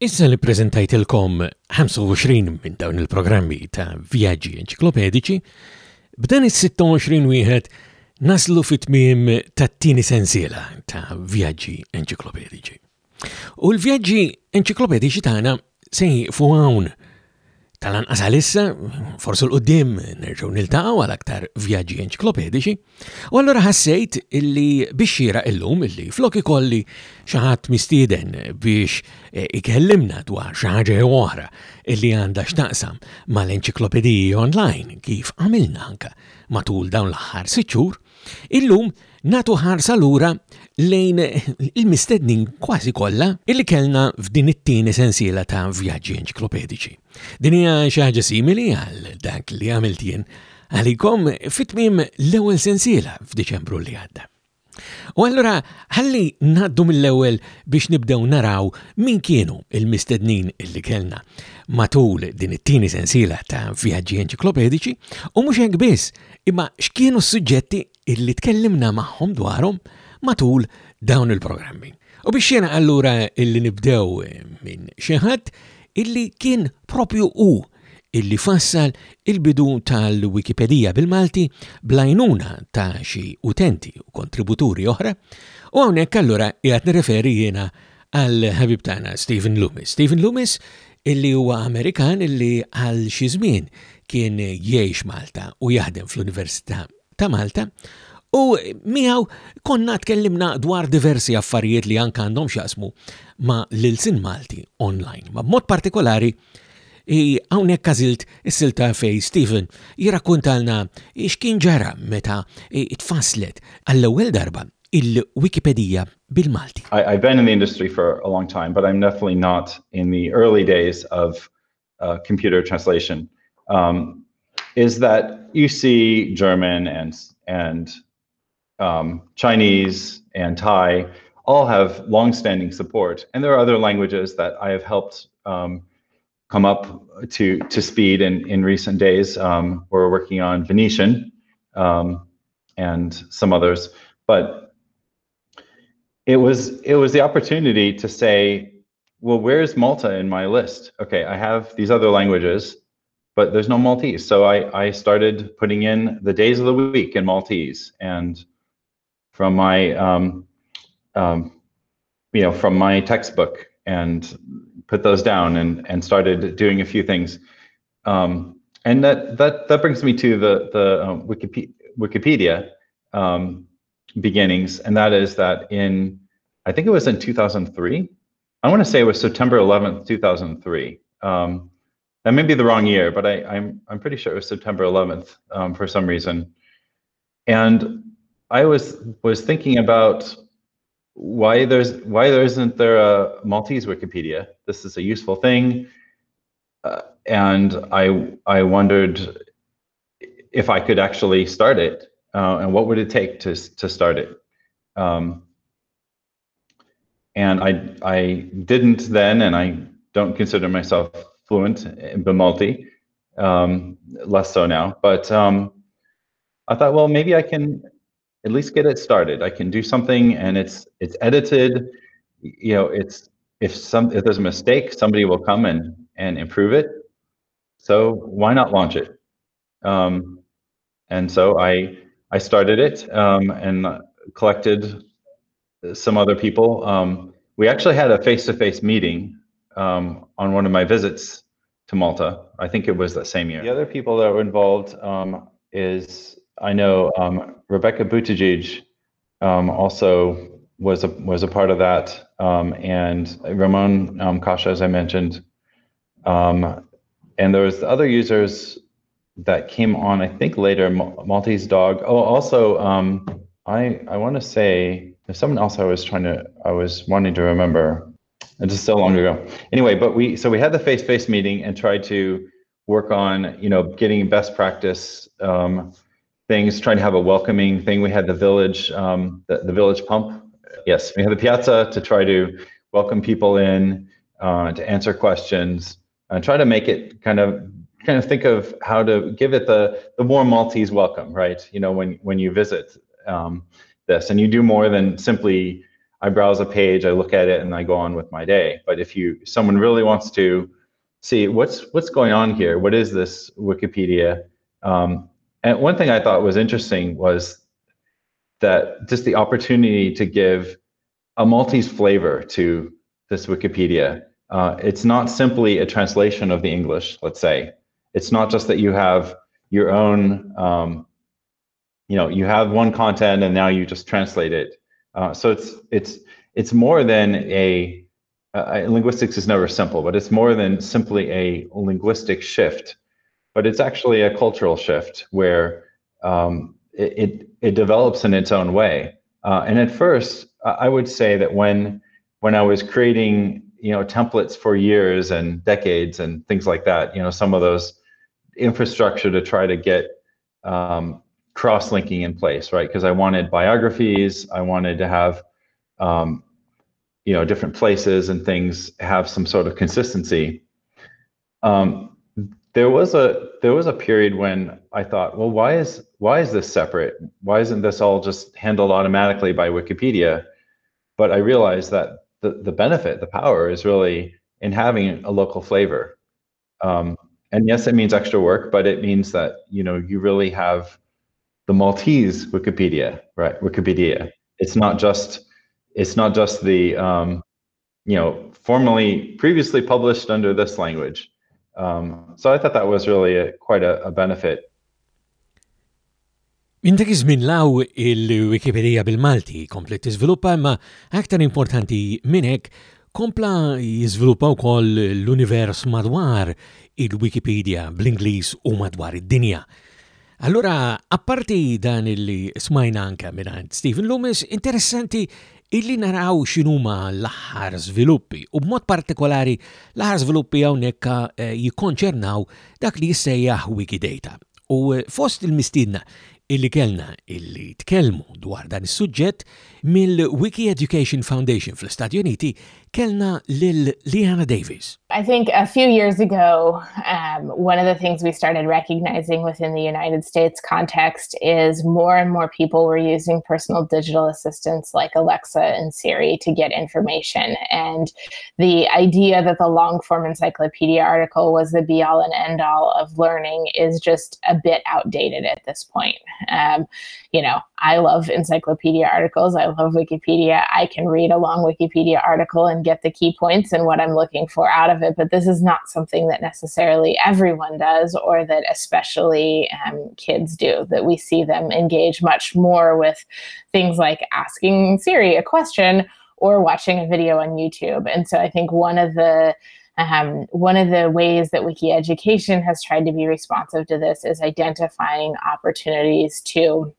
Issa li prezentajtilkom 25 minn dawn il-programmi ta' vjaġġi enċiklopedici, b'dan is-26 wieħed naslu fit-tmiem tat-tieni sensiela ta' vjaġġi enċiklopedici. U l-vjaġġi enċiklopedici tagħna se fuq hawn Tal-anqas għalissa, forsu l-qoddim nerġaw niltaqgħu għal aktar vjaġġi enċiklopedici, u allura ħassejt illi biex xira illum illi flok ikolli xaħat mistieden biex eh, ikellimna dwar xaħġa oħra illi għandha xtaqsam mal-enċiklopediji online kif għamilna anka matul dawn l-aħħar siċċur, illum natu ħarsa lura lejn il-mistednin kważi kollha illi kellna f'din it-tieni sensiela ta' vjaġġi enċiklopedici. Din hija xi ħaġa simili għal dak li għamilt jien għalikom fit-tmiem l-ewwel sensiela f'Diċembru li għadda. U allura ħalli naddu mill-ewwel biex nibdew naraw min kienu il-mistednin illi kellna matul din it-tieni sensiela ta' vjaġġi enċiklopedici u mhux hekk biss, imma x'kienu s-suġġetti illi tkellimna magħhom dwarhom matul dawn il-programmi. U biex jena allura illi nibdew eh, minn xeħat illi kien propju u illi fassal il-bidu tal-Wikipedia bil-Malti blajnuna ta' xi utenti u kontributuri oħra, u għawnek allura jgħat nireferi jena għal ħabib tana Stephen Loomis. Stephen Loomis illi huwa Amerikan illi għal xi żmien kien jgħix Malta u jaħdem fl-Università ta' Malta u miegħu konna tkellimna dwar diversi affarijiet li anka għandhom xasmu ma' l-ilsin Malti online. Ma' mod partikolari Għawnek kazilt is-silta fej Stephen jirakkuntalna x'kien ġara meta itfaslet għall-ewwel darba il-Wikipedia bil-Malti. I've been in the industry for a long time, but I'm definitely not in the early days of uh, computer translation. Um, is that you see German and and um, Chinese and Thai all have long-standing support, and there are other languages that I have helped um, come up to to speed in in recent days. Um, we're working on Venetian um, and some others, but it was it was the opportunity to say, well, where's Malta in my list? Okay, I have these other languages but there's no Maltese. So I, I started putting in the days of the week in Maltese and from my, um, um, you know, from my textbook and put those down and, and started doing a few things. Um, and that, that, that brings me to the, the um, Wikipedia, Wikipedia um, beginnings. And that is that in, I think it was in 2003. I want to say it was September 11th, 2003. Um, that may be the wrong year, but I, I'm I'm pretty sure it was September 11th um, for some reason. And I was was thinking about why there's why there isn't there a Maltese Wikipedia. This is a useful thing, uh, and I I wondered if I could actually start it uh, and what would it take to to start it. Um, and I I didn't then, and I don't consider myself fluent in Bimalti, um, less so now. But um, I thought, well, maybe I can at least get it started. I can do something, and it's it's edited. You know, it's if some if there's a mistake, somebody will come and and improve it. So why not launch it? Um, and so I I started it um, and collected some other people. Um, we actually had a face-to-face meeting um, on one of my visits to Malta. I think it was that same year. The other people that were involved um, is I know um, Rebecca Buttigieg um, also was a was a part of that, um, and Ramon um, Kasha, as I mentioned, um, and there was other users that came on. I think later, Maltese Dog. Oh, also, I I want to say there's someone else I was trying to I was wanting to remember. It's just so long ago. Anyway, but we so we had the face-to-face meeting and tried to work on you know getting best practice um, things, trying to have a welcoming thing. We had the village um, the, the village pump. Yes, we had the piazza to try to welcome people in uh, to answer questions and try to make it kind of kind of think of how to give it the the more Maltese welcome, right? You know, when when you visit um, this, and you do more than simply I browse a page, I look at it, and I go on with my day. But if you someone really wants to see what's what's going on here, what is this Wikipedia? Um, and one thing I thought was interesting was that just the opportunity to give a Maltese flavor to this Wikipedia. Uh, it's not simply a translation of the English, let's say. It's not just that you have your own, um, you know, you have one content and now you just translate it. Uh, so it's it's it's more than a uh, linguistics is never simple, but it's more than simply a linguistic shift. But it's actually a cultural shift where um, it, it, it develops in its own way. Uh, and at first, I would say that when when I was creating you know templates for years and decades and things like that, you know some of those infrastructure to try to get um, cross-linking in place, right? Because I wanted biographies, I wanted to have um, you know different places and things have some sort of consistency. Um, there was a there was a period when I thought, well, why is why is this separate? Why isn't this all just handled automatically by Wikipedia? But I realized that the, the benefit, the power is really in having a local flavor. Um, and yes, it means extra work, but it means that you know you really have the Maltese Wikipedia, right? Wikipedia. It's not just it's not just the um, you know formally previously published under this language. Um, so I thought that was really a, quite a, a benefit. Inta iż-żmien law il-Wikipedia bil-Malti komplet tiżviluppa imma aktar importanti minn hekk kompla jiżviluppa wkoll l-univers madwar il-Wikipedia bl-Ingliż u madwar id-dinja. Allura, apparti dan il-smajna anka minn Stephen Loomis, interessanti illi naraw xinuma l-aħħar sviluppi u b'mod partikolari l-aħħar sviluppi hawnhekk eh, jikkonċernaw dak li jissejjaħ Wikidata. U eh, fost il-mistinna illi kellna illi tkellmu dwar dan is-suġġett mill-Wiki Education Foundation fl-Stati Uniti kellna lil LiAnna Davis. I think a few years ago, um, one of the things we started recognizing within the United States context is more and more people were using personal digital assistants like Alexa and Siri to get information. And the idea that the long form encyclopedia article was the be all and end all of learning is just a bit outdated at this point. Um, you know, I love encyclopedia articles. I love Wikipedia. I can read a long Wikipedia article and get the key points and what I'm looking for out of it. But this is not something that necessarily everyone does, or that especially um, kids do, that we see them engage much more with things like asking Siri a question or watching a video on YouTube. And so I think one of the um, one of the ways that Wiki Education has tried to be responsive to this is identifying opportunities to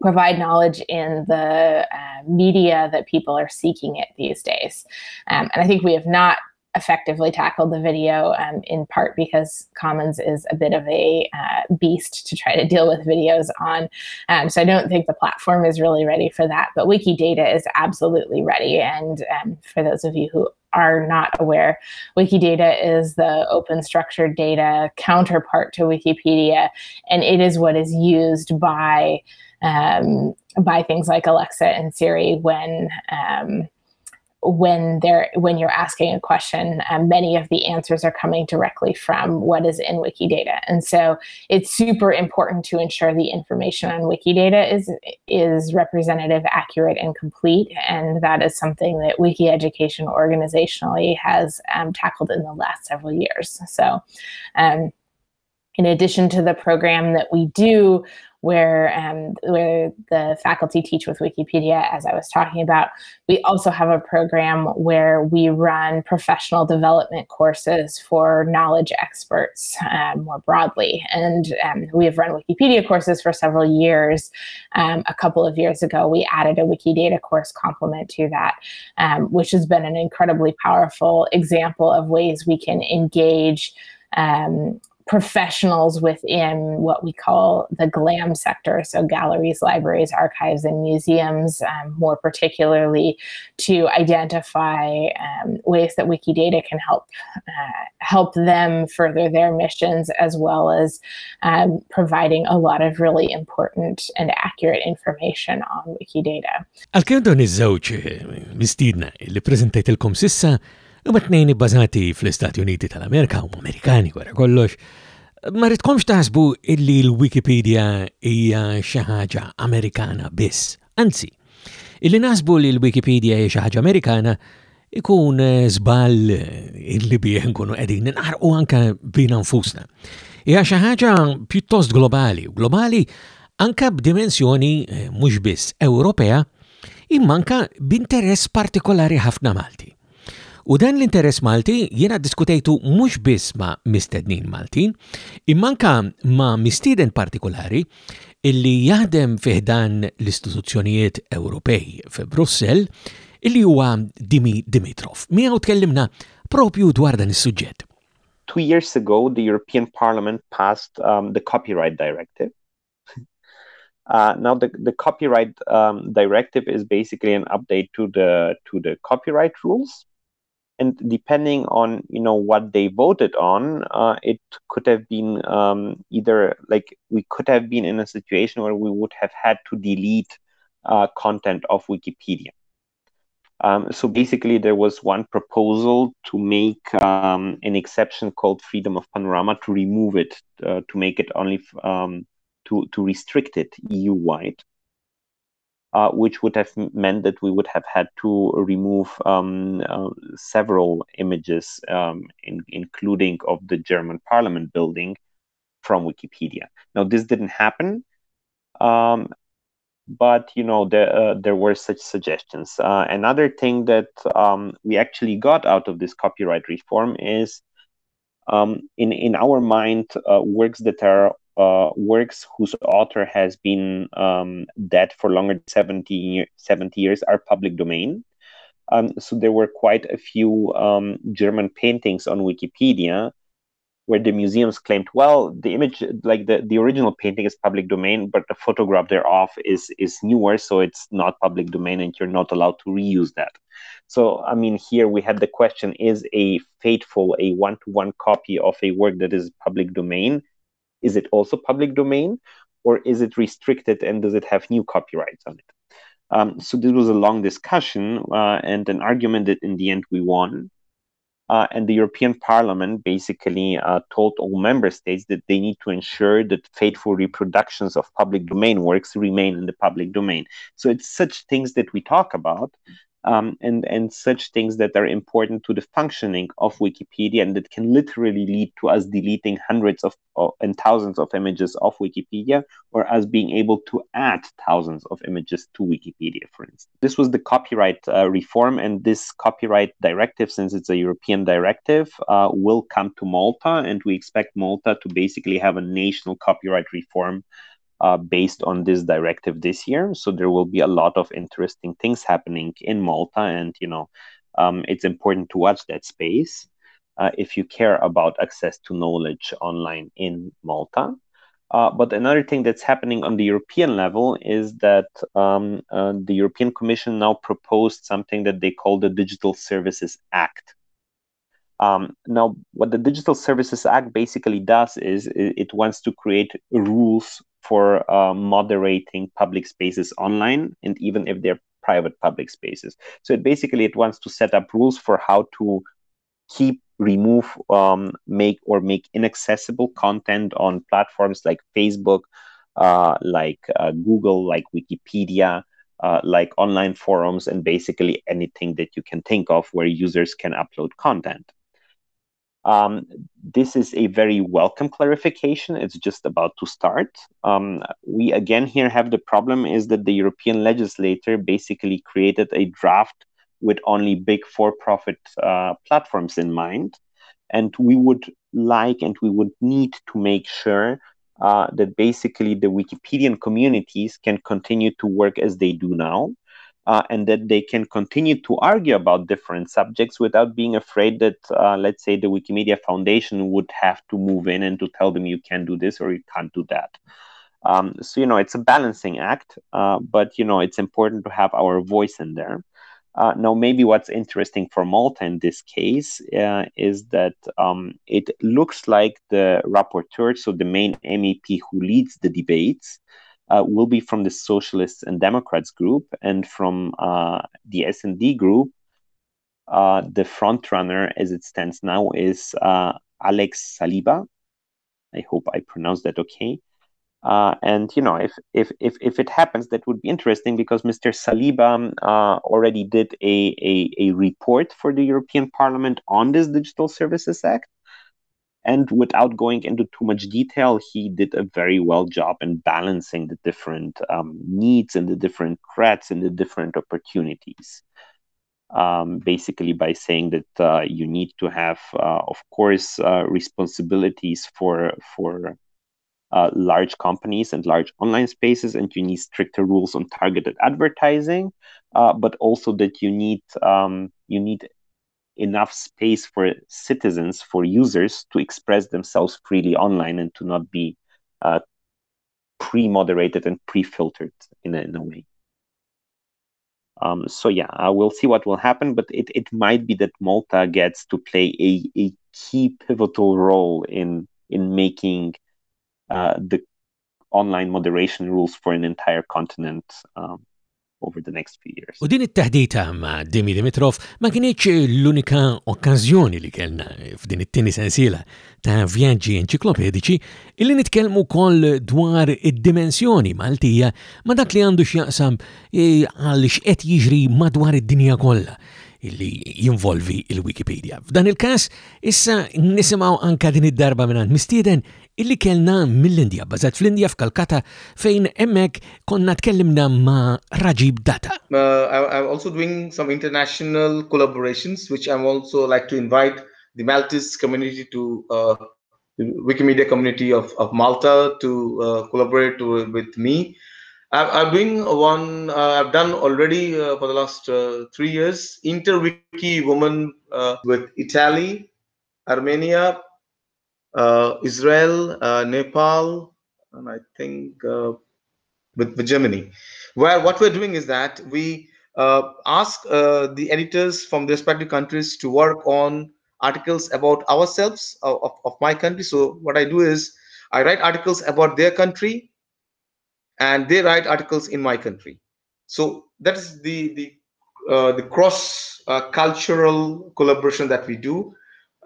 provide knowledge in the uh, media that people are seeking it these days. Um, and I think we have not effectively tackled the video um, in part because Commons is a bit of a uh, beast to try to deal with videos on. Um, so I don't think the platform is really ready for that, but Wikidata is absolutely ready. And um, for those of you who are not aware, Wikidata is the open structured data counterpart to Wikipedia, and it is what is used by um, by things like Alexa and Siri when um, when they're when you're asking a question um, many of the answers are coming directly from what is in wikidata. And so it's super important to ensure the information on wikidata is is representative accurate and complete. And that is something that wiki education organizationally has um, tackled in the last several years. So um, in addition to the program that we do where um, where the faculty teach with Wikipedia, as I was talking about. We also have a program where we run professional development courses for knowledge experts um, more broadly, and um, we have run Wikipedia courses for several years. Um, a couple of years ago, we added a Wikidata course complement to that, um, which has been an incredibly powerful example of ways we can engage um, professionals within what we call the GLAM sector, so galleries, libraries, archives, and museums, um, more particularly to identify um, ways that Wikidata can help uh, help them further their missions as well as um, providing a lot of really important and accurate information on Wikidata. Għal-kem dawn iż-żewġ sissa huma tnejn ibbażati fl-Istati Uniti tal-Amerika u Amerikani wara kollox, ma ridkomx taħsbu illi l-Wikipedia hija xi ħaġa Amerikana biss. Anzi, illi naħsbu li l-Wikipedia hija xi ħaġa Amerikana ikun eh, żball illi bih nkunu qegħdin ninqarqu anke bina nfusna. Hija xi ħaġa pjuttost globali, globali anka b'dimensjoni eh, mhux biss Ewropea, immanka b'interess partikolari ħafna Malti. U dan l-interess Malti jiena diskutejtu mhux biss ma' mistednin Maltin, immanka ma' mistieden partikolari illi jaħdem fiħdan l-istituzzjonijiet Ewropej fi Brussel illi huwa Dimi Dimitrov. Miegħu tkellimna propju dwar dan is-suġġett. Two years ago, the European Parliament passed um, the Copyright Directive. Uh, now, the, the Copyright um, Directive is basically an update to the to the copyright rules, and depending on you know what they voted on, uh, it could have been um, either like we could have been in a situation where we would have had to delete uh, content of Wikipedia. Um, so basically, there was one proposal to make um, an exception called freedom of panorama to remove it, uh, to make it only um, to to restrict it EU wide, uh, which would have meant that we would have had to remove um, uh, several images, um, in, including of the German Parliament building, from Wikipedia. Now, this didn't happen. Um, but you know there uh, there were such suggestions. Uh, another thing that um, we actually got out of this copyright reform is, um, in in our mind, uh, works that are uh, works whose author has been um, dead for longer than 70, 70 years are public domain. Um, so there were quite a few um, German paintings on Wikipedia where the museums claimed, well, the image, like the, the original painting is public domain, but the photograph thereof is is newer, so it's not public domain, and you're not allowed to reuse that. So, I mean, here we had the question: Is a faithful, a one-to-one copy of a work that is public domain, is it also public domain, or is it restricted, and does it have new copyrights on it? Um, so this was a long discussion uh, and an argument that in the end we won. Uh, and the European Parliament basically uh, told all member states that they need to ensure that faithful reproductions of public domain works remain in the public domain. So it's such things that we talk about um, and and such things that are important to the functioning of Wikipedia and that can literally lead to us deleting hundreds of and thousands of images of Wikipedia or us being able to add thousands of images to Wikipedia, for instance. This was the copyright uh, reform, and this copyright directive, since it's a European directive, uh, will come to Malta, and we expect Malta to basically have a national copyright reform uh, based on this directive this year. So there will be a lot of interesting things happening in Malta, and you know, um, it's important to watch that space uh, if you care about access to knowledge online in Malta. Uh, but another thing that's happening on the European level is that um, uh, the European Commission now proposed something that they call the Digital Services Act. Um, now, what the Digital Services Act basically does is it, it wants to create rules for uh, moderating public spaces online, and even if they're private public spaces. So it basically it wants to set up rules for how to keep, remove, um, make or make inaccessible content on platforms like Facebook, uh, like uh, Google, like Wikipedia. Uh, like online forums and basically anything that you can think of where users can upload content. Um, this is a very welcome clarification. It's just about to start. Um, we again here have the problem is that the European legislator basically created a draft with only big for-profit uh, platforms in mind, and we would like and we would need to make sure uh, that basically the Wikipedian communities can continue to work as they do now uh, and that they can continue to argue about different subjects without being afraid that, uh, let's say, the Wikimedia Foundation would have to move in and to tell them you can do this or you can't do that. Um, so, you know, it's a balancing act, uh, but, you know, it's important to have our voice in there. Uh, now, maybe what's interesting for Malta in this case uh, is that um, it looks like the rapporteur, so the main MEP who leads the debates, uh, will be from the Socialists and Democrats group, and from uh, the S&D group, uh, the front runner as it stands now is uh, Alex Saliba. I hope I pronounced that okay. Uh, and you know, if, if if if it happens, that would be interesting because Mr. Saliba uh, already did a, a a report for the European Parliament on this Digital Services Act, and without going into too much detail, he did a very well job in balancing the different um, needs and the different threats and the different opportunities. Um, basically, by saying that uh, you need to have, uh, of course, uh, responsibilities for for uh, large companies and large online spaces, and you need stricter rules on targeted advertising, uh, but also that you need um, you need enough space for citizens, for users to express themselves freely online and to not be uh, pre-moderated and pre-filtered in a, in a way. Um, so yeah, uh, we'll see what will happen, but it, it might be that Malta gets to play a, a key pivotal role in in making uh, the online moderation rules for an entire continent um, over the next few years. U din it-taħdita ma' Dimi Dimitrov ma kienieċ l-unika okkażjoni li kellna f'din it-tieni sensiela ta' vjaġġi enċiklopedici illi nitkellmu koll dwar id-dimensjoni Maltija ma' dak li għandu x'jaqsam e, għal x'qed jiġri madwar id-dinja kollha illi jinvolvi il-Wikipedia. F'dan il-kas, issa nisimaw anka din id-darba minn mistieden illi kellna mill-Indija, bazat fl-Indija f'Kalkata fejn emmek konna tkellimna ma' Rajib Data. Uh, I'm also doing some international collaborations, which I'm also like to invite the Maltese community to uh, the Wikimedia community of, of Malta to uh, collaborate to, with me. I'm doing one uh, I've done already uh, for the last uh, three years. InterWiki Woman uh, with Italy, Armenia, uh, Israel, uh, Nepal, and I think with, with Germany. Where what we're doing is that we ask the editors from the respective countries to work on articles about ourselves of, of my country. So what I do is I write articles about their country, and they write articles in my country. So that is the the uh, the cross uh, cultural collaboration that we do.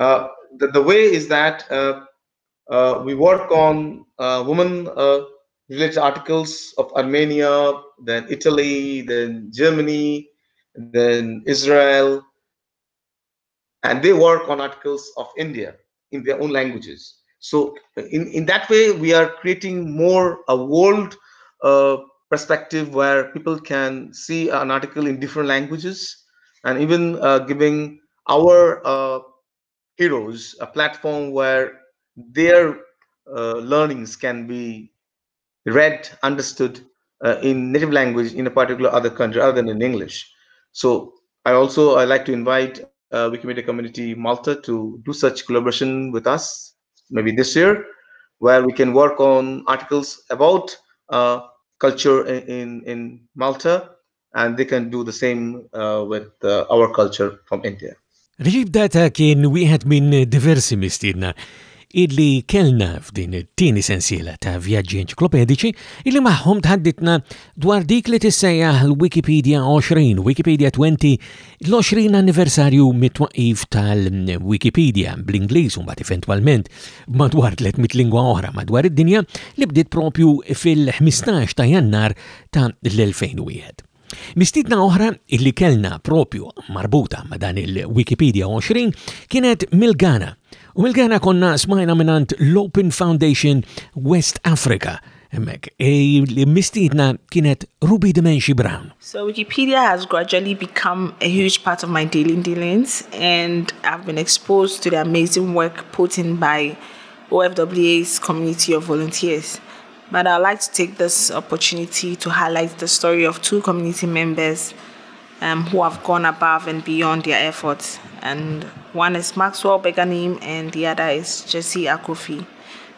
Uh, the, the way is that uh, uh, we work on uh, women related articles of Armenia, then Italy, then Germany, then Israel, and they work on articles of India in their own languages. So in, in that way, we are creating more a world uh, perspective where people can see an article in different languages and even uh, giving our uh, heroes a platform where their uh, learnings can be read, understood uh, in native language in a particular other country other than in English. So I also I like to invite uh, Wikimedia Community Malta to do such collaboration with us maybe this year, where we can work on articles about culture in, in, Malta, and they can do the same uh, with uh, our culture from India. Reġib data kien wieħed minn diversi mistiedna illi kellna f'din it-tieni sensiela ta' vjaġġi enċiklopedici illi magħhom tħadditna dwar dik li tissejjaħ l-Wikipedia 20, Wikipedia 20, l-20 anniversarju mit-twaqif tal-Wikipedia bl-Ingliż u mbagħad eventwalment madwar 300 lingwa oħra madwar id-dinja li bdiet propju fil-15 ta' Jannar ta' l-2001. Mistidna oħra illi kellna propju marbuta ma' dan il-Wikipedia 20 kienet Milgana. U Milgana konna smajna minant l-Open Foundation West Africa. Emmek, mistidna kienet Ruby Damenshie Brown. So Wikipedia has gradually become a huge part of my daily dealings and I've been exposed to the amazing work put in by OFWA's community of volunteers. But I'd like to take this opportunity to highlight the story of two community members um, who have gone above and beyond their efforts. And one is Maxwell Beganim, and the other is Jesse Akofi.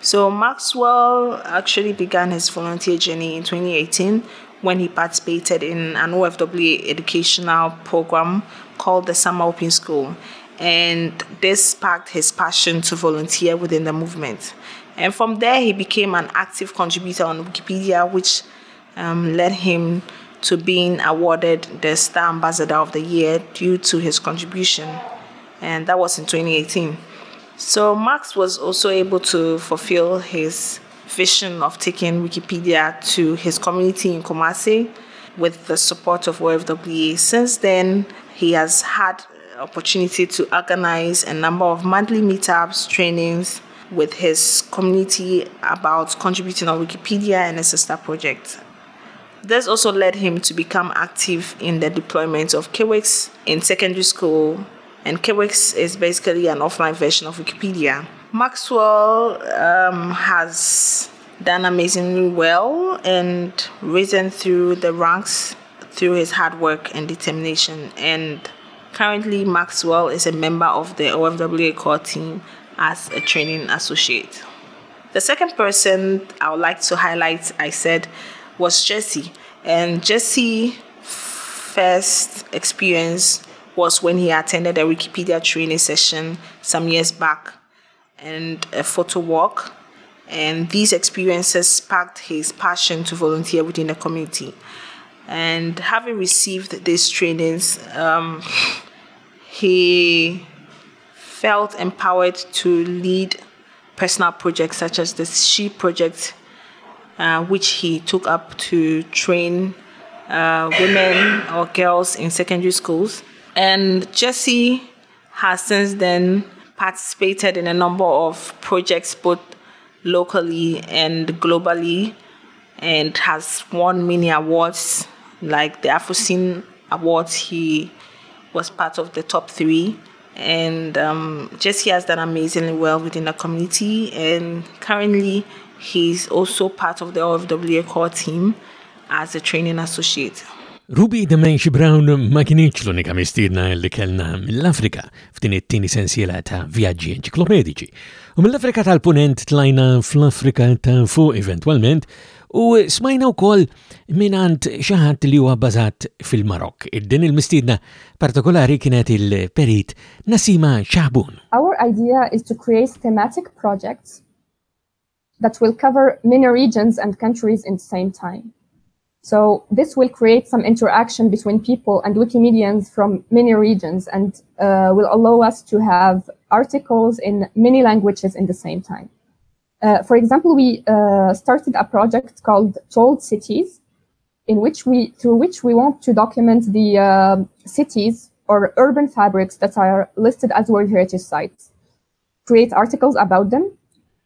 So Maxwell actually began his volunteer journey in 2018 when he participated in an OFWA educational program called the Summer Open School. And this sparked his passion to volunteer within the movement. And from there, he became an active contributor on Wikipedia, which um, led him to being awarded the Star Ambassador of the Year due to his contribution. And that was in 2018. So Max was also able to fulfill his vision of taking Wikipedia to his community in Kumasi with the support of OFWA. Since then, he has had opportunity to organize a number of monthly meetups, trainings with his community about contributing on Wikipedia and a sister project. This also led him to become active in the deployment of Kiwix in secondary school, and Kiwix is basically an offline version of Wikipedia. Maxwell um, has done amazingly well and risen through the ranks through his hard work and determination. And currently, Maxwell is a member of the OFWA core team as a training associate. The second person I would like to highlight, I said, was Jesse. And Jesse first experience was when he attended a Wikipedia training session some years back and a photo walk. And these experiences sparked his passion to volunteer within the community. And having received these trainings, um, he felt empowered to lead personal projects such as the She Project, uh, which he took up to train uh, women or girls in secondary schools. And Jesse has since then participated in a number of projects, both locally and globally, and has won many awards, like the AfroCine Awards. He was part of the top three. And um, Jesse has done amazingly well within the community, and currently he's also part of the OFWA core team as a training associate. Ruby Demenci Brown ma kienieċ l-unika mistiedna li kellna mill-Afrika f'din it-tieni sensiela ta' vjaġġi enċiklopedici. U mill-Afrika tal-Punent tlajna fl-Afrika ta' fuq eventualment u smajna wkoll minant xaħat li huwa bażat fil-Marok. Din il-mistiedna partikolari kienet il-perit Nasima Xabun. Our idea is to create thematic projects that will cover many regions and countries in the same time. So this will create some interaction between people and Wikimedians from many regions and uh, will allow us to have articles in many languages in the same time. Uh, for example, we uh, started a project called Told Cities, in which we, through which we want to document the uh, cities or urban fabrics that are listed as World Heritage Sites, create articles about them,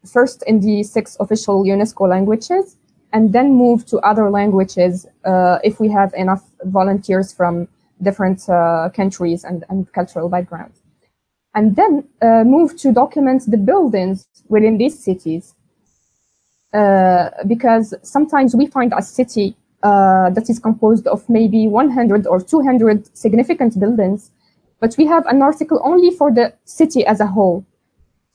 first in the six official UNESCO languages, and then move to other languages uh, if we have enough volunteers from different uh, countries and, and cultural backgrounds. And then uh, move to document the buildings within these cities. Uh, because sometimes we find a city uh, that is composed of maybe 100 or 200 significant buildings, but we have an article only for the city as a whole.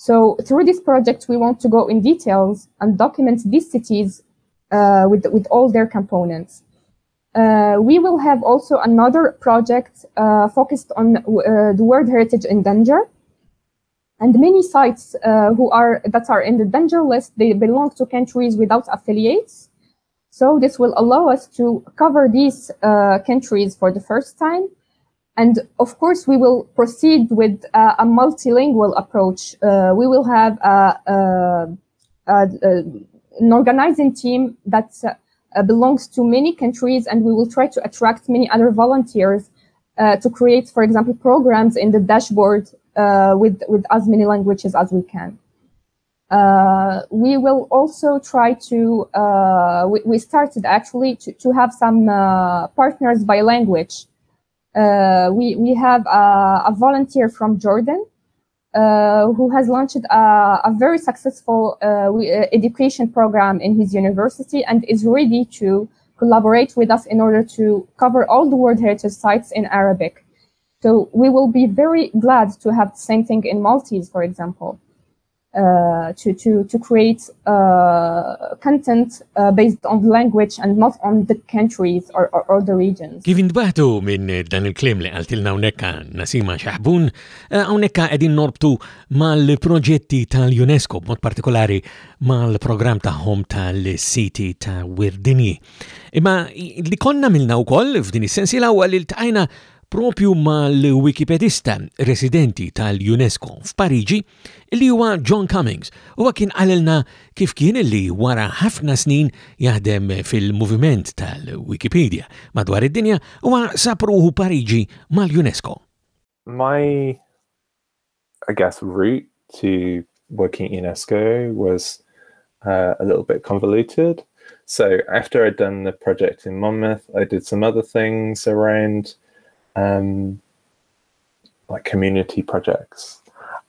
So through this project, we want to go in details and document these cities uh, with, with all their components. Uh, we will have also another project uh, focused on uh, the World Heritage in Danger. And many sites uh, who are that are in the danger list, they belong to countries without affiliates. So this will allow us to cover these uh, countries for the first time. And of course, we will proceed with a multilingual approach. we will have a, a, a an organizing team that uh, belongs to many countries, and we will try to attract many other volunteers uh, to create, for example, programs in the dashboard uh, with with as many languages as we can. Uh, we will also try to, uh, we, we, started actually to, to have some uh, partners by language. We, we have a, a, volunteer from Jordan uh, who has launched a, a very successful uh, uh, education program in his university and is ready to collaborate with us in order to cover all the World Heritage sites in Arabic. So we will be very glad to have the same thing in Maltese, for example. Uh, to, to, to create uh, content uh, based on the language and not on the countries or, or, or the regions. Kif indbatu minn dan il-klim li għaltilna unekka Nasima Xaħbun, unekka uh, edin norbtu mal-proġetti tal-UNESCO, mod partikolari mal-program taħħom tal-siti ta' Wirdini. Imma li konna milna u koll f'din is-sensi l-ewwel il-tajna propju mal-Wikipedista residenti tal-UNESCO f'Pariġi li huwa John Cummings. Huwa kien għalilna kif kien li wara ħafna snin jaħdem fil-moviment tal-Wikipedia madwar id-dinja huwa sapruħu Pariġi mal-UNESCO. My, I guess, route to working at UNESCO was uh, a little bit convoluted. So after I'd done the project in Monmouth, I did some other things around um, like community projects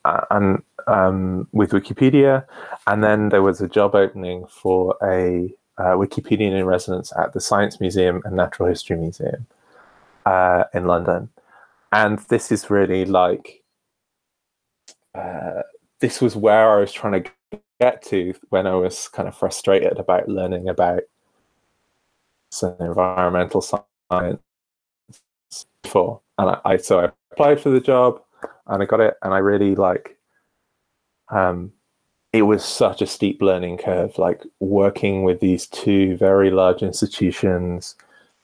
uh, and um, with Wikipedia. And then there was a job opening for a uh, Wikipedian in residence at the Science Museum and Natural History Museum uh, in London. And this is really like, uh, this was where I was trying to get to when I was kind of frustrated about learning about environmental science before. And I, I so I applied for the job and I got it and I really like um it was such a steep learning curve like working with these two very large institutions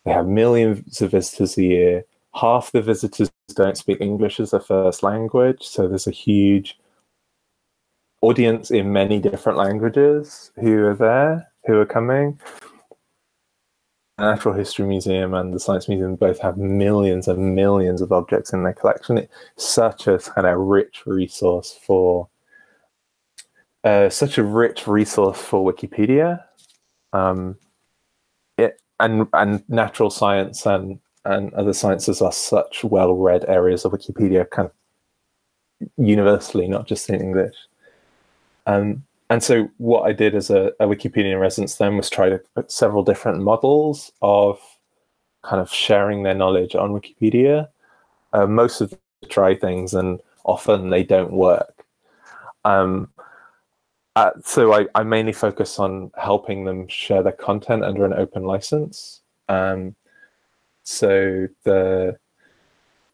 they have millions of visitors a year half the visitors don't speak english as a first language so there's a huge audience in many different languages who are there who are coming Natural History Museum and the Science Museum both have millions and millions of objects in their collection. It's such a kind of rich resource for uh, such a rich resource for Wikipedia. Um, it and and natural science and and other sciences are such well-read areas of Wikipedia, kind of universally, not just in English. Um, and so what I did as a, a Wikipedia residence then was try to put several different models of kind of sharing their knowledge on Wikipedia. Uh, most of try things and often they don't work. Um, uh, so I, I, mainly focus on helping them share their content under an open license. Um, so the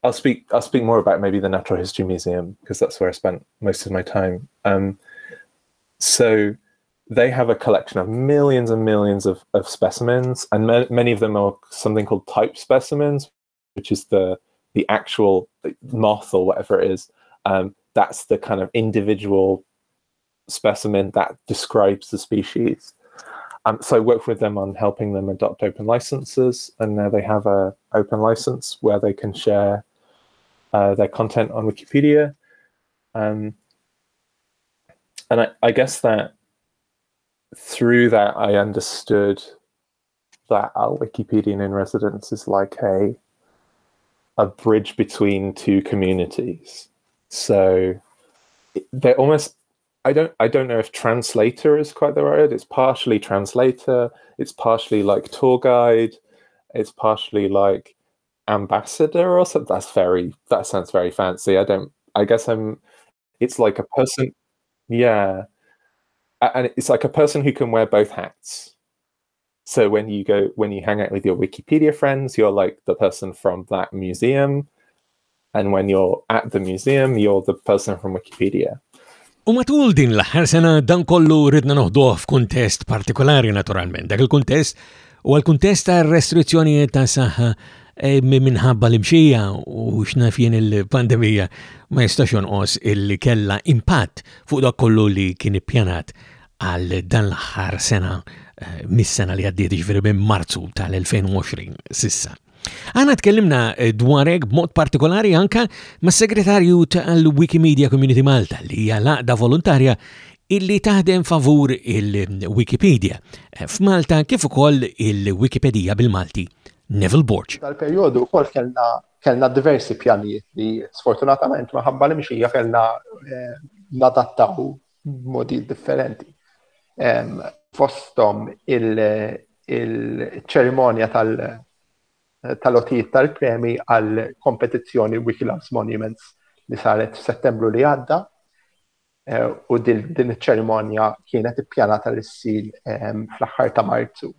I'll speak I'll speak more about maybe the Natural History Museum because that's where I spent most of my time. Um, so they have a collection of millions and millions of, of specimens, and ma- many of them are something called type specimens, which is the the actual moth or whatever it is. Um, that's the kind of individual specimen that describes the species. Um, so I work with them on helping them adopt open licenses, and now they have a open license where they can share uh, their content on Wikipedia. Um, and I, I guess that through that I understood that our Wikipedian in residence is like a a bridge between two communities. So they're almost I don't I don't know if translator is quite the right word. It's partially translator, it's partially like tour guide, it's partially like ambassador or something. That's very that sounds very fancy. I don't I guess I'm it's like a person yeah. And it's like a person who can wear both hats. So when you go when you hang out with your Wikipedia friends, you're like the person from that museum. And when you're at the museum, you're the person from Wikipedia. U din l-aħħar sena dan kollu ridna noħduh f'kuntest partikolari naturalment. Dak il-kuntest u għal-kuntest ta' restrizzjonijiet ta' saħħa E, minħabba l-imxija u xnafjen il-pandemija ma jistax jonqos il kella impatt fuq dak kollu li kien ippjanat għal dan l-ħar sena e, mis-sena li għaddiet ġveri minn marzu tal-2020 sissa. Għana tkellimna e, dwarek b'mod partikolari anka mas-segretarju tal-Wikimedia Community Malta li hija laqda volontarja illi taħdem favur il-Wikipedia f'Malta kif ukoll il-Wikipedia bil-Malti Neville Borg. Dal-periodu kol kellna kellna diversi pjanijiet li sfortunatament maħabba li mxija kellna eh, nadattaw modi differenti. Fostom il-ċerimonja tal-otijiet tal-premi għal kompetizzjoni Wikilabs Monuments li saret settembru li għadda eh, u din iċ-ċerimonja kienet ippjanata l issir fl-aħħar ta' Marzu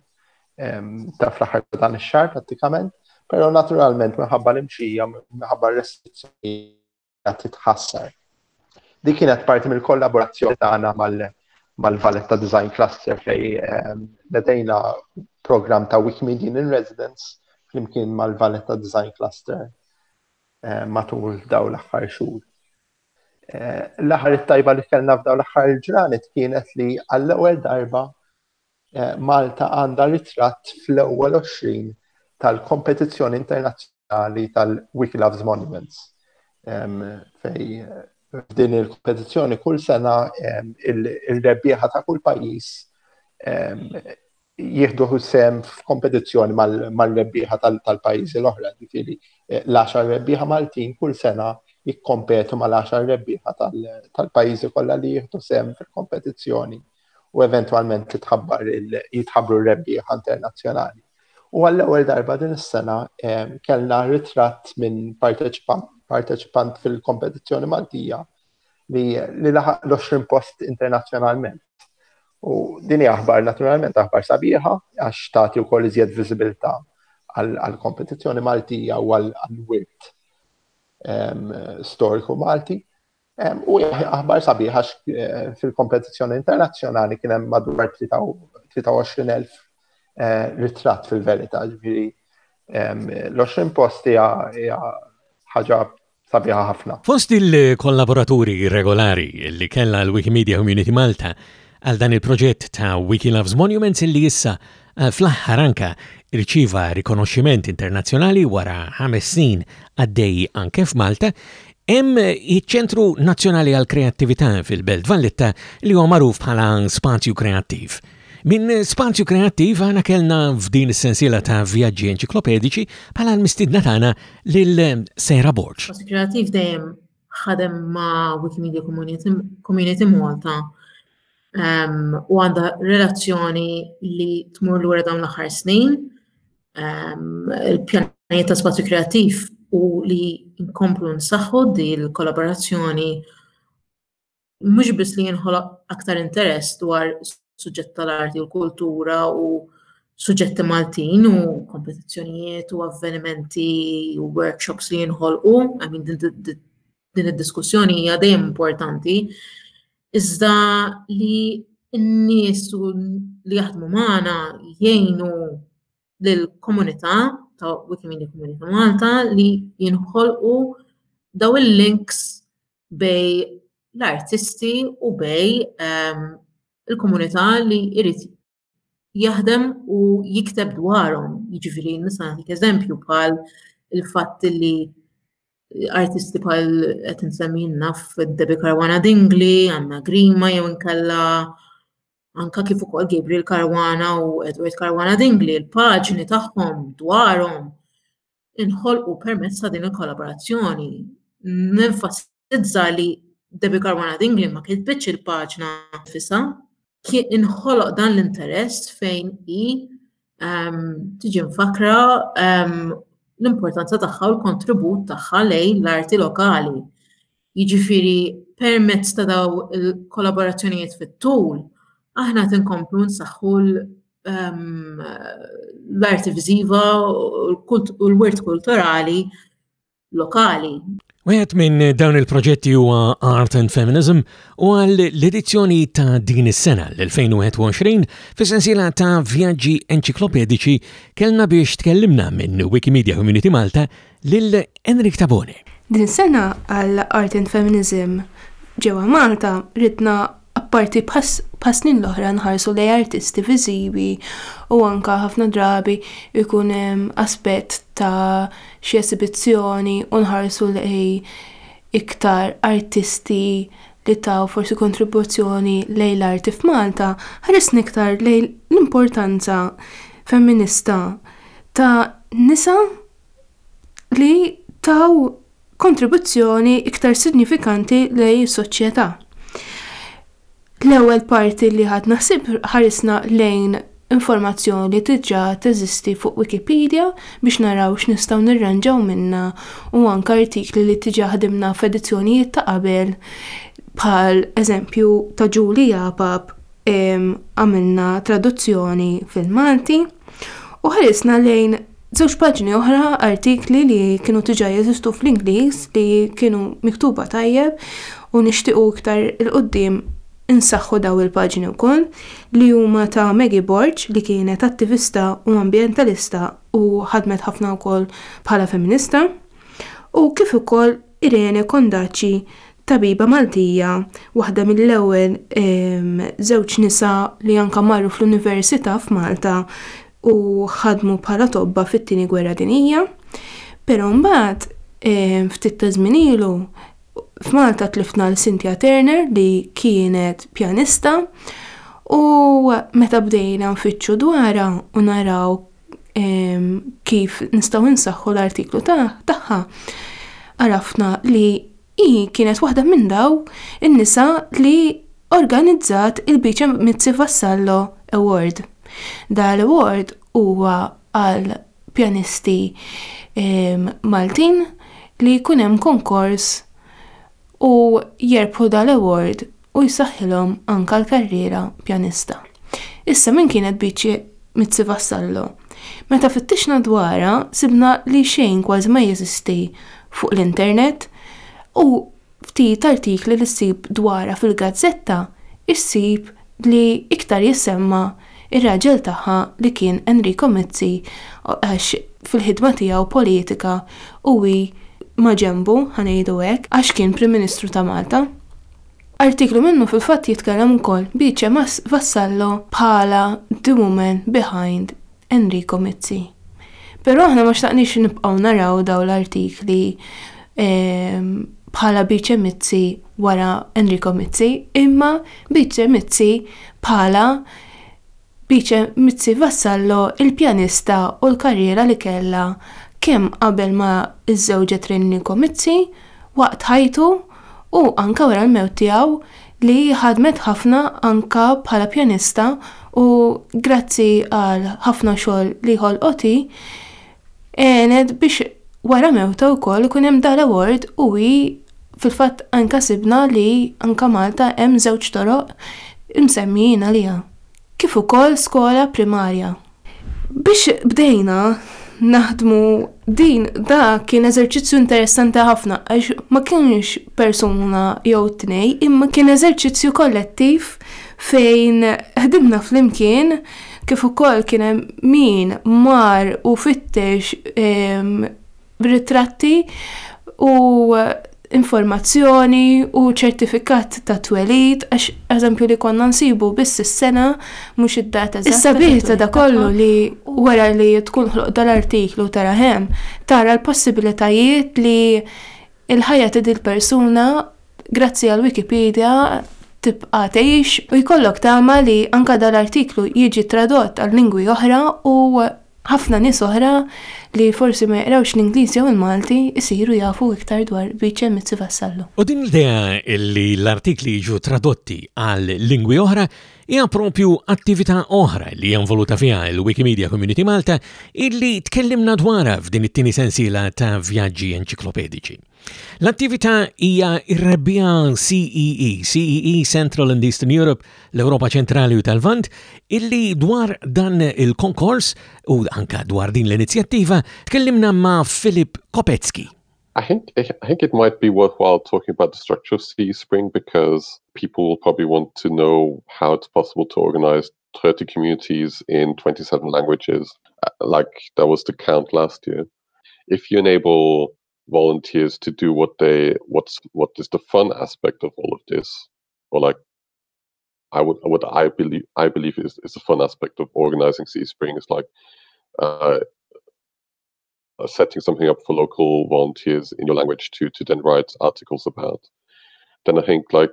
ta' fl-aħħar ta' dan ix-xahar prattikament, però naturalment minħabba l-imxija, minħabba r-restrizzjoni titħassar. Di kienet parti mill-kollaborazzjoni tagħna mal-Valletta Design Cluster fej ledejna program ta' Wikimedia in Residence flimkien mal-Valletta Design Cluster matul daw l-aħħar xhur. Eh, l-aħħar it-tajba li kellna f'daw l-aħħar ġranet kienet li għall-ewwel darba Eh, Malta għandha ritratt fl-ewwel 20 tal-kompetizzjoni internazzjonali tal-Wiki Loves Monuments. Fej eh, f'din il-kompetizzjoni kull sena il-rebbieħa ta' kull pajjiż jieħdu sem f'kompetizzjoni mal-rebbieħa tal-pajjiżi l-oħra. Ġifieri eh, l-10 rebbieħa Maltin kull sena jikkompetu mal-10 rebbieħa tal-pajjiżi kollha li jieħdu sem fil-kompetizzjoni u eventualment jitħabru r-rebbieħa internazzjonali. U għall-ewwel darba din is-sena eh, kellna ritratt minn parteċipant fil-kompetizzjoni Maltija li laħaq l-20 post internazzjonalment. U din hija aħbar naturalment aħbar sabiħa għax tagħti wkoll iżjed viżibilità għall-kompetizzjoni Maltija u għall-wirt ehm, storiku Malti. U aħbar sabiħa eh, fil-kompetizzjoni internazzjonali kien hemm madwar 23,000 eh, ritratt fil-verità, ġifieri l-20 posti hija ħaġa sabiħa ħafna. Fost il-kollaboraturi regolari li kella l-Wikimedia Community Malta għal dan il-proġett ta' Wikilove's Monuments li issa eh, fl-aħħar anka irċiva rikonoxximent internazzjonali wara ħames snin għaddej anke f'Malta, hemm eh, iċ-Ċentru Nazzjonali għal Kreattività fil-Belt Valletta li huwa magħruf bħala Spazju Kreattiv. Min spazju kreattiv għana kellna f'din is-sensiela ta' vjaġġi enċiklopedici bħala l-mistidna tagħna lil eh, Sera Borġ. Spazju kreattiv dejjem ħadem ma' Wikimedia Community Malta u għandha relazzjoni li tmur lura dawn l-aħħar snin. Il-pjanijiet ta' spazju kreattiv u li nkomplu nsaħħu di l-kollaborazzjoni mhux biss li jinħoloq aktar interess dwar suġġett tal-arti u l-kultura u suġġetti Maltin u kompetizzjonijiet u avvenimenti u workshops li jinħolqu, I din id-diskussjoni hija dejjem importanti, iżda li n-nies li jaħdmu magħna jgħinu lill-komunità ta' Wikimedia Community Malta li jinħolqu daw il-links bej l-artisti u bej ehm, il-komunità li jrid jaħdem u jikteb dwarhom. Jiġifieri nisa nagħtik eżempju bħal il-fatt li artisti bħal qed insemmi naf Debbie Karwana Dingli, Anna Grima jew inkella anka kif ukoll Gabriel Karwana u Edward Karwana Dingli, il-paġni tagħhom dwarhom inħolqu permezz ta' din il-kollaborazzjoni. Nenfasizza li Debbie Karwana Dingli ma kitbitx il-paġna fisa, kien inħoloq dan l-interess fejn i ehm, tiġi mfakra ehm, l-importanza tagħha u l-kontribut tagħha lejn l-arti lokali. Jiġifieri permezz ta' daw il-kollaborazzjonijiet fit-tul, aħna tinkomplu nsaħħu l-arti viżiva u l-wirt kulturali lokali. Wieħed minn dawn il-proġetti huwa Art and Feminism u għal l-edizzjoni ta' din is-sena l-2021 fis-sensiela ta' vjaġġi enċiklopedici kellna biex tkellimna minn Wikimedia Community Malta lil Enrik Tabone. Din is-sena għal Art and Feminism ġewwa Malta ridna apparti pasnin l-oħra nħarsu lej artisti viżivi u anka ħafna drabi ikun aspett ta' xi esibizzjoni u nħarsu lej iktar artisti li taw forsi kontribuzzjoni lej l-arti f'Malta, ħares niktar lej l-importanza femminista ta' nisa li taw kontribuzzjoni iktar signifikanti lej soċjetà. L-ewwel parti li ħad naħsib ħarisna lejn informazzjoni li tiġà teżisti fuq Wikipedia biex naraw x'nistgħu nirranġaw minna u anke artikli li tiġa ħadimna f'edizzjonijiet ta' qabel. Bħal eżempju ta' Julia Pap għamilna traduzzjoni fil-Malti u ħarisna lejn żewġ paġni oħra artikli li kienu tiġa jeżistu fl-Ingliż li kienu miktuba tajjeb u nixtiequ iktar il-qoddim insaħħu daw il-paġni wkoll li huma ta' Maggie Borch li kienet attivista u ambientalista u ħadmet ħafna wkoll bħala feminista u kif ukoll Irene Kondaċi tabiba Maltija, waħda mill-ewwel żewġ nisa li anka marru fl-Università f'Malta u ħadmu bħala tobba fit-tieni gwerra dinija. Però mbagħad ftit ta' ilu f'Malta tlifna l-Cynthia Turner li kienet pjanista u meta bdejna nfittxu dwara u naraw kif nistgħu nsaħħu l-artiklu tagħha arafna li i kienet waħda minn daw in-nisa li organizzat il-Biċa Mitzi Vassallo Award. Da l-award huwa għal pjanisti Maltin li kunem konkors u jerbħu dal-award u jisaxħilhom anka l-karriera pjanista. Issa min kienet biċi Mitzi Vassallo. Meta fittixna dwara, sibna li xejn kważi ma jeżisti fuq l-internet, u ftit artikli li ssib dwara fil-gazzetta issib li iktar jisemma ir-raġel tagħha li kien Enrico Mizzi għax fil-ħidma tiegħu politika u ma ġembu ħanejdu hekk għax kien Prim Ministru ta' Malta. Artiklu minnu fil-fatt jitkellem ukoll biċe vassallo bħala the woman behind Enrico Mizzi. Però aħna ma xtaqniex nibqgħu naraw daw l-artikli ehm, bħala Bice Mizzi wara Enrico Mizzi, imma Bice Mizzi bħala Bice Mizzi Vassallo il-pjanista u l-karriera li kella kemm qabel ma iż-żewġet Enrico Komizzi waqt ħajtu u anka wara l-mewt tiegħu li ħadmet ħafna anka bħala pjanista u grazzi għal ħafna xogħol li ħolqoti għened biex wara mewta u koll hemm dal award u fil-fatt anka sibna li anka Malta hemm żewġ toroq imsemmijin għalija. Kif ukoll skola primarja. Biex bdejna naħdmu. Din da kien eżerċizzju interessanti ħafna għax ma kienx persuna jew tnej imma kien eżerċizzju kollettiv fejn ħdimna flimkien kif ukoll kien hemm min mar u fittex ehm, ritratti u informazzjoni u ċertifikat ta' twelid, għax eżempju li konna nsibu biss is-sena mhux id-data Issa ta' da kollu li wara li tkun ħloq dal-artiklu tara hemm tara l-possibilitajiet li il-ħajja ta' dil persuna grazzi għal Wikipedia tibqa' tgħix u jkollok tama li anka dal-artiklu jiġi tradott għal lingwi oħra u ħafna nies oħra li forsi ma jqrawx l-Ingliż jew il-Malti isiru jafu iktar dwar Biċe Mizzi Vassallo. U din l-idea li l-artikli jiġu tradotti għal lingwi oħra hija propju attività oħra li involuta fiha il-Wikimedia Community Malta illi tkellimna dwarha f'din it-tieni sensiela ta' vjaġġi enċiklopedici. L-attività hija ir-rebbija CEE, CEE Central and Eastern Europe, l-Europa ċentrali u tal-Vant, illi dwar dan il-konkors u anka dwar din l-inizjattiva tkellimna ma' Philip Kopetzky. I think I think it might be worthwhile talking about the structure of CEE Spring because people will probably want to know how it's possible to organize 30 communities in 27 languages, uh, like that was the count last year. If you enable volunteers to do what they what's what is the fun aspect of all of this? Or like i would what i believe i believe is, is a fun aspect of organizing CEE Spring is like uh, uh, setting something up for local volunteers in your language to to then write articles about. Then i think like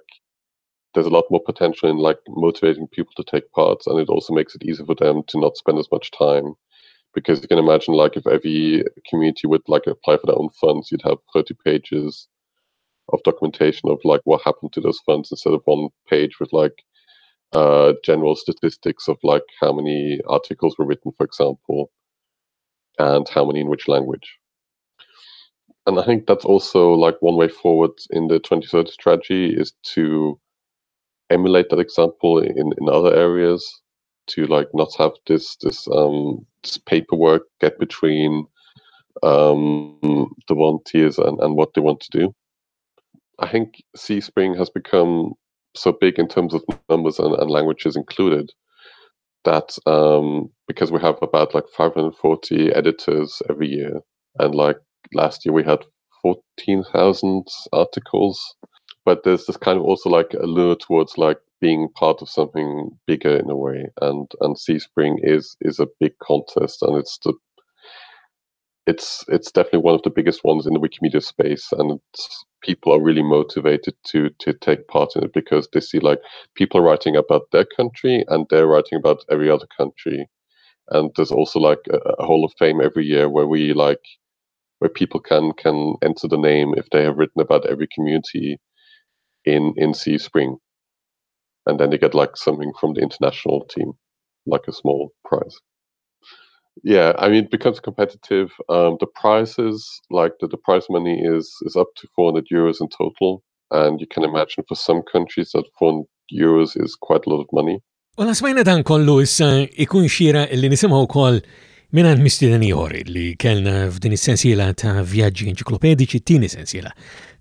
there's a lot more potential in like motivating people to take part and it also makes it easier for them to not spend as much time because you can imagine like if every community would like apply for their own funds you'd have 30 pages of documentation of like what happened to those funds instead of one page with like uh, general statistics of like how many articles were written for example and how many in which language. And I think that's also like one way forward in the 2030 strategy is to emulate that example in, in other areas to like not have this this um this paperwork get between um the volunteers and, and what they want to do. I think CEE Spring has become so big in terms of numbers and, and languages included that um because we have about like 540 editors every year and like last year we had 14,000 articles but there's this kind of also like a lure towards like being part of something bigger in a way and and CEE Spring is is a big contest and it's the it's it's definitely one of the biggest ones in the Wikimedia space and people are really motivated to to take part in it because they see like people writing about their country and they're writing about every other country. And there's also like a, a hall of fame every year where we like where people can can enter the name if they have written about every community in in CEE Spring and then they get like something from the international team like a small prize. Yeah i mean it becomes competitive. Um the prizes like the, the prize money is is up to 400 euros in total and you can imagine for some countries that 400 euros is quite a lot of money. U smajna dan kollu issa ikun xira illi nisimaw kol minan mistidani iħor li kellna f'din is-sensiela ta' vjaġġi enċiklopedici, tini sensiela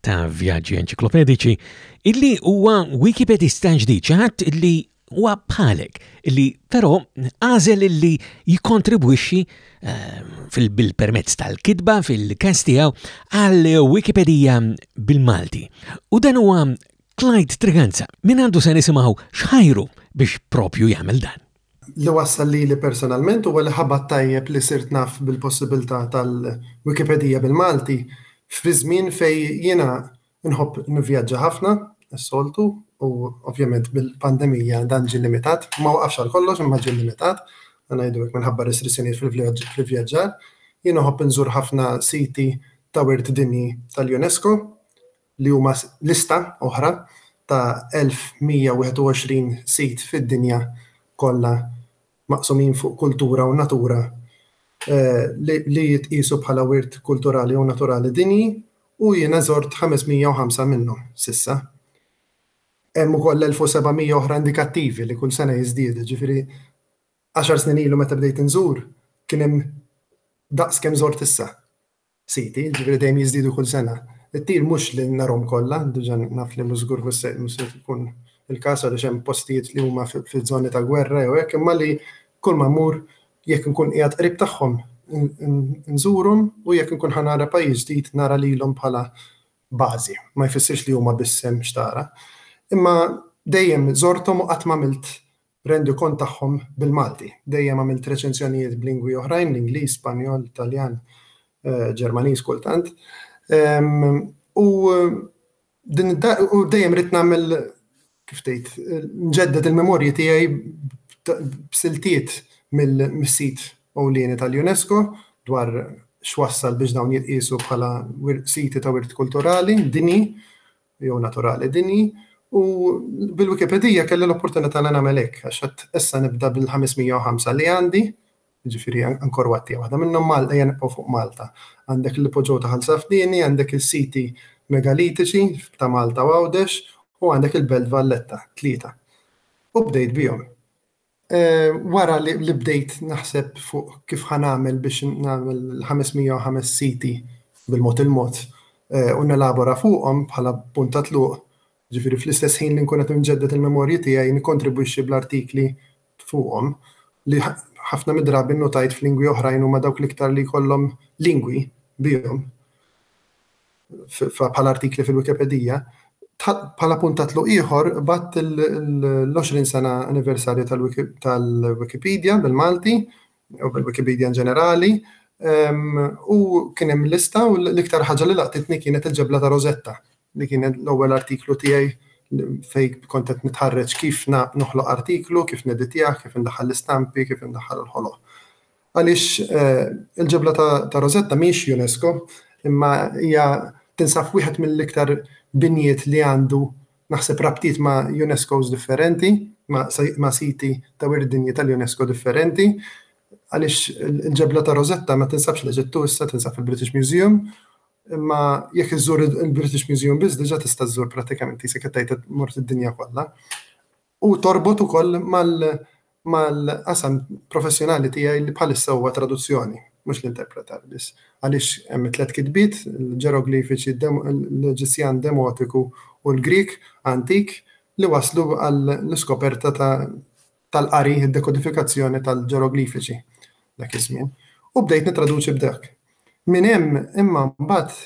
ta' vjaġġi enċiklopedici, illi huwa Wikipedista ġdid, ċaħat illi huwa bħalek, illi però għażel illi jikontribwixxi ehm, bil-permezz tal-kitba fil-kastijaw għal Wikipedia bil-Malti. U dan huwa Clyde Triganza, min għandu se nisimgħu xħajru biex propju jagħmel dan. Li wassal li li personalment u li ħabat tajjeb li sirt naf bil-possibilità tal-Wikipedia bil-Malti fi żmien fej jiena nħobb nivvjaġġa ħafna, s-soltu, u ovvjament bil-pandemija dan ġi limitat, ma waqafx għal kollox imma ġi limitat, għana jidu minħabba restrizzjoniet fil-vjaġġar. jena ħobb nżur ħafna siti ta' wirt dinji tal-UNESCO li huma lista oħra ta' 1121 sit fid-dinja kollha maqsumin fuq kultura u natura eh, li jitqisu bħala wirt kulturali u naturali dinji u jiena żort 505 minnhom sissa. Hemm ukoll 1700 oħra indikattivi li kull sena jiżdied, ġifieri 10 snin ilu meta bdejt inżur kien hemm daqs kemm żort issa. Siti, ġifieri dejjem jiżdiedu kull sena. It-tir mhux li narhom kollha, diġà naf li mużgur se tkun il-każ għaliex hemm postijiet li huma fiż-żoni ta' gwerra jew hekk, imma li kull ma mmur jekk nkun qiegħed qrib tagħhom nżurhom u jekk nkun ħanara pajjiż ġdid nara lilhom bħala bażi, ma jfissirx li huma bissem xtara. Imma dejjem żortom u qatt m'għamilt rendu kont tagħhom bil-Malti. Dejjem għamilt reċenzjonijiet b'lingwi oħrajn, l-Ingliż, Spanjol, Italjan, eh, Ġermaniż kultant. Ehm, eh, u dejjem rid nagħmel kif tgħid, nġeddet il-memorji tiegħi b'siltiet mill-sit ewlieni tal-UNESCO dwar x'wassal biex dawn jitqisu bħala siti ta' wirt kulturali, dini, jew naturali dini, u bil-Wikipedia kelli l-opportunità li nagħmel hekk għax issa nibda bil-505 li għandi, ġifiri ankor watti waħda minnhom Malta jen fuq Malta. Għandek il-poġġo ta' ħalsafdini, għandek il-siti megalitiċi ta' Malta Għawdex u għandek il-Belt Valletta, tlieta. U bdejt bihom. E, wara li bdejt naħseb fuq kif ħanamel biex nagħmel 505 siti bil-mod il-mod e, u nelabora fuqhom bħala punta tluq. Ġifiri fl-istess ħin li nkun qed nġeddet il-memorji tiegħi nikkontribwixxi bl-artikli fuqhom li ħafna midrabi notajt f'lingwi oħrajn huma dawk l-iktar li kollhom lingwi bihom bħala artikli fil-Wikipedia. Bħala puntatlu ieħor batt l-20 sena anniversarju tal-Wikipedia bil-Malti u bil-Wikipedia in ġenerali u kien hemm lista u l-iktar ħaġa li laqtitni kienet il-ġebla ta' Rosetta li kienet l-ewwel artiklu tiegħi fej kontet nitħarreġ kif noħloq artiklu, kif neditjaħ, kif ndaħħal l-istampi, kif ndaħħal l-ħoloq. Għalix eh, il-ġebla ta' Rosetta miex UNESCO, imma hija tinsaf wieħed mill-iktar binjiet li għandu naħseb rabtiet ma' UNESCOs differenti, ma' siti ta' wirdinji tal-UNESCO differenti, għalix il-ġebla ta' Rosetta ma tinsabx l-Eġittu issa tinsab il-British Museum. Imma jekk iżżur il-British Museum biss diġà tista' żżur pratikament isek qed mort id-dinja kollha. U torbot ukoll mal-qasam professjonali tiegħi li bħalissa huwa traduzzjoni, mhux l-interpretar biss. Għaliex hemm tlet kitbiet, il-ġeroglifiċi, l-Eġizzjan demotiku u l-Grik antik li waslu għall-iskoperta tal-qari, id-dekodifikazzjoni tal-ġeroglifiċi dak iż-żmien. U bdejt nitraduċi b'dak. Min hemm imma mbagħad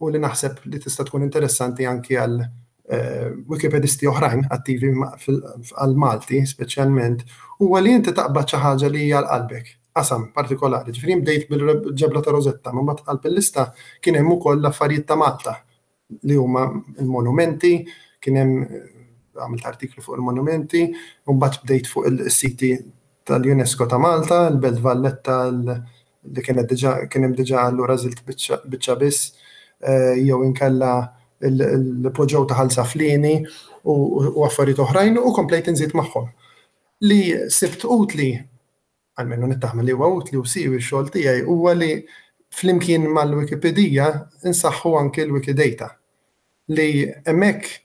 u li naħseb li tista' tkun interessanti anki għal eh, Wikipedisti oħrajn attivi għal Malti speċjalment, huwa li inti taqbad xi ħaġa li hija qalbek qasam partikolari. Ġifieri bdejt bil-ġebla ta' Rosetta, ma mbagħad qalb il-lista kien hemm ukoll l-affarijiet ta' Malta li huma il-monumenti, kien hemm eh, għamilt artiklu fuq il-monumenti, u mbagħad bdejt fuq il-siti tal-UNESCO ta' Malta, il-Belt Valletta li kienet diġà kien hemm diġà allura żilt biċċa biss, eh, jew inkella l-poġġew ta' ħalsa flini u affarijiet oħrajn u komplejt inżid magħhom. Li sibt utli, għalmenu nittaħmel li huwa utli u xol x-xogħol tiegħi huwa li flimkien mal-Wikipedija insaħħu anke l-Wikidata li hemmhekk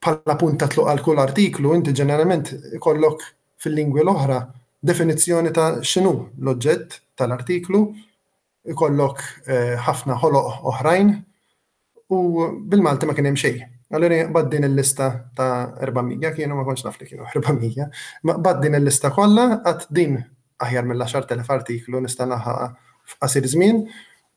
bħala punta tluq għal kull artiklu inti ġeneralment ikollok fil-lingwi l-oħra definizzjoni ta' x'inhu l-oġġett tal-artiklu, ikollok eh, ħafna ħoloq oħrajn u bil-Malti ma kien hemm xejn. Allora baddin il-lista ta' 400, kienu ma konx naf li kienu 400, ma baddin il-lista kollha għat din aħjar mill-10,000 artiklu nista' naħa f'qasir żmien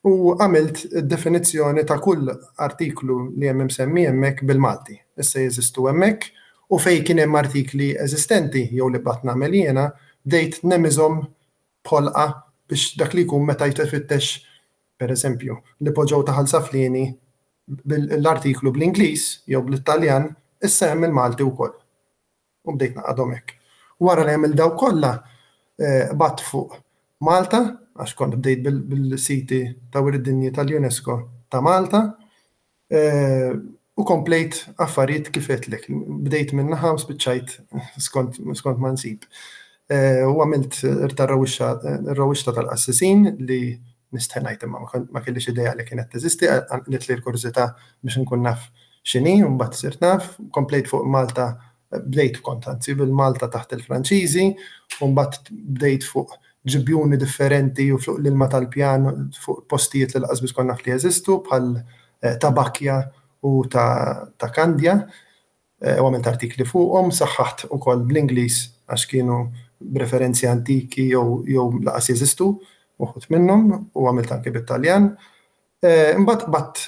u għamilt definizzjoni ta' kull artiklu li hemm semmi hemmhekk bil-Malti. Issa jeżistu hemmhekk u fej kien hemm artikli eżistenti jew li bat nagħmel jiena bdejt nemizhom polqa biex dak li jkun meta jtefittex per eżempju li poġġew taħal saflini l-artiklu bl-Ingliż jew bl-Italjan issa hemm il-Malti wkoll. U bdejt naqadhom hekk. Wara li hemm daw kollha bat fuq Malta, għax kont bdejt bil-siti ta' id-dinji tal-UNESCO ta' Malta, u komplejt affarijiet kifetlek. Bdejt minnaħa u spiċċajt skont ma nsib. U għamilt ir-rawixta tal-qassisin li nistħenajt imma ma kellix ideja li kienet teżisti, għanlit li l-kurzita biex nkun naf xini, un bat sirt naf, komplejt fuq Malta, bdejt kontanzi bil-Malta taħt il-Franċiżi, un bat bdejt fuq ġibjuni differenti u fuq l-ilma tal-pjan fuq postijiet li l-qasbis konna li jeżistu bħal eh, tabakja u ta' kandja eh, u għamilt artikli fuqhom, saħħaħt ukoll bl-Ingliż għax kienu b'referenzi antiki jew laqas jeżistu uħut minnhom u għamilt anke bit-Taljan. Eh, Imbagħad batt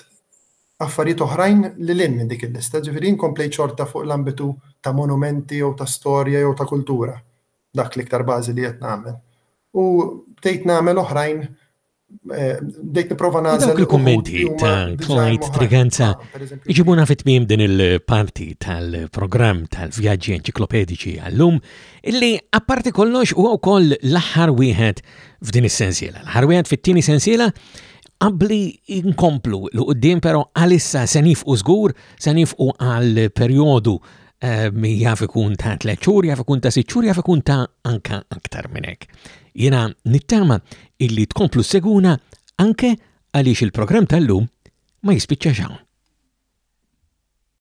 affarijiet oħrajn li lin minn dik il-lista, ġifieri komplejt xorta fuq l-ambitu ta' monumenti jew ta' storja jew ta' kultura. Dak l-iktar bażi li qed nagħmel. U bdejt nagħmel oħrajn bdejt niprofa nażel. Dawk il-kommenti ta' Clyde Triganza iġibuna fit-tmiem din il-parti tal-programm tal-vjaġġi enċiklopedici għallum illi apparti kollox u wkoll l-aħħar wieħed f'din is-sensiela. L-aħħar wieħed fit-tieni sensiela qabli inkomplu l qudiem però għalissa senif u żgur, senif u għal perjodu eh, jaf ikun ta' tleċur, jaf ikun ta' sitt jaf ikun ta' anka aktar minnek. Jena Jiena nittama illi tkomplu seguna anke għaliex il-programm tal-lum ma jispiċċa xawn.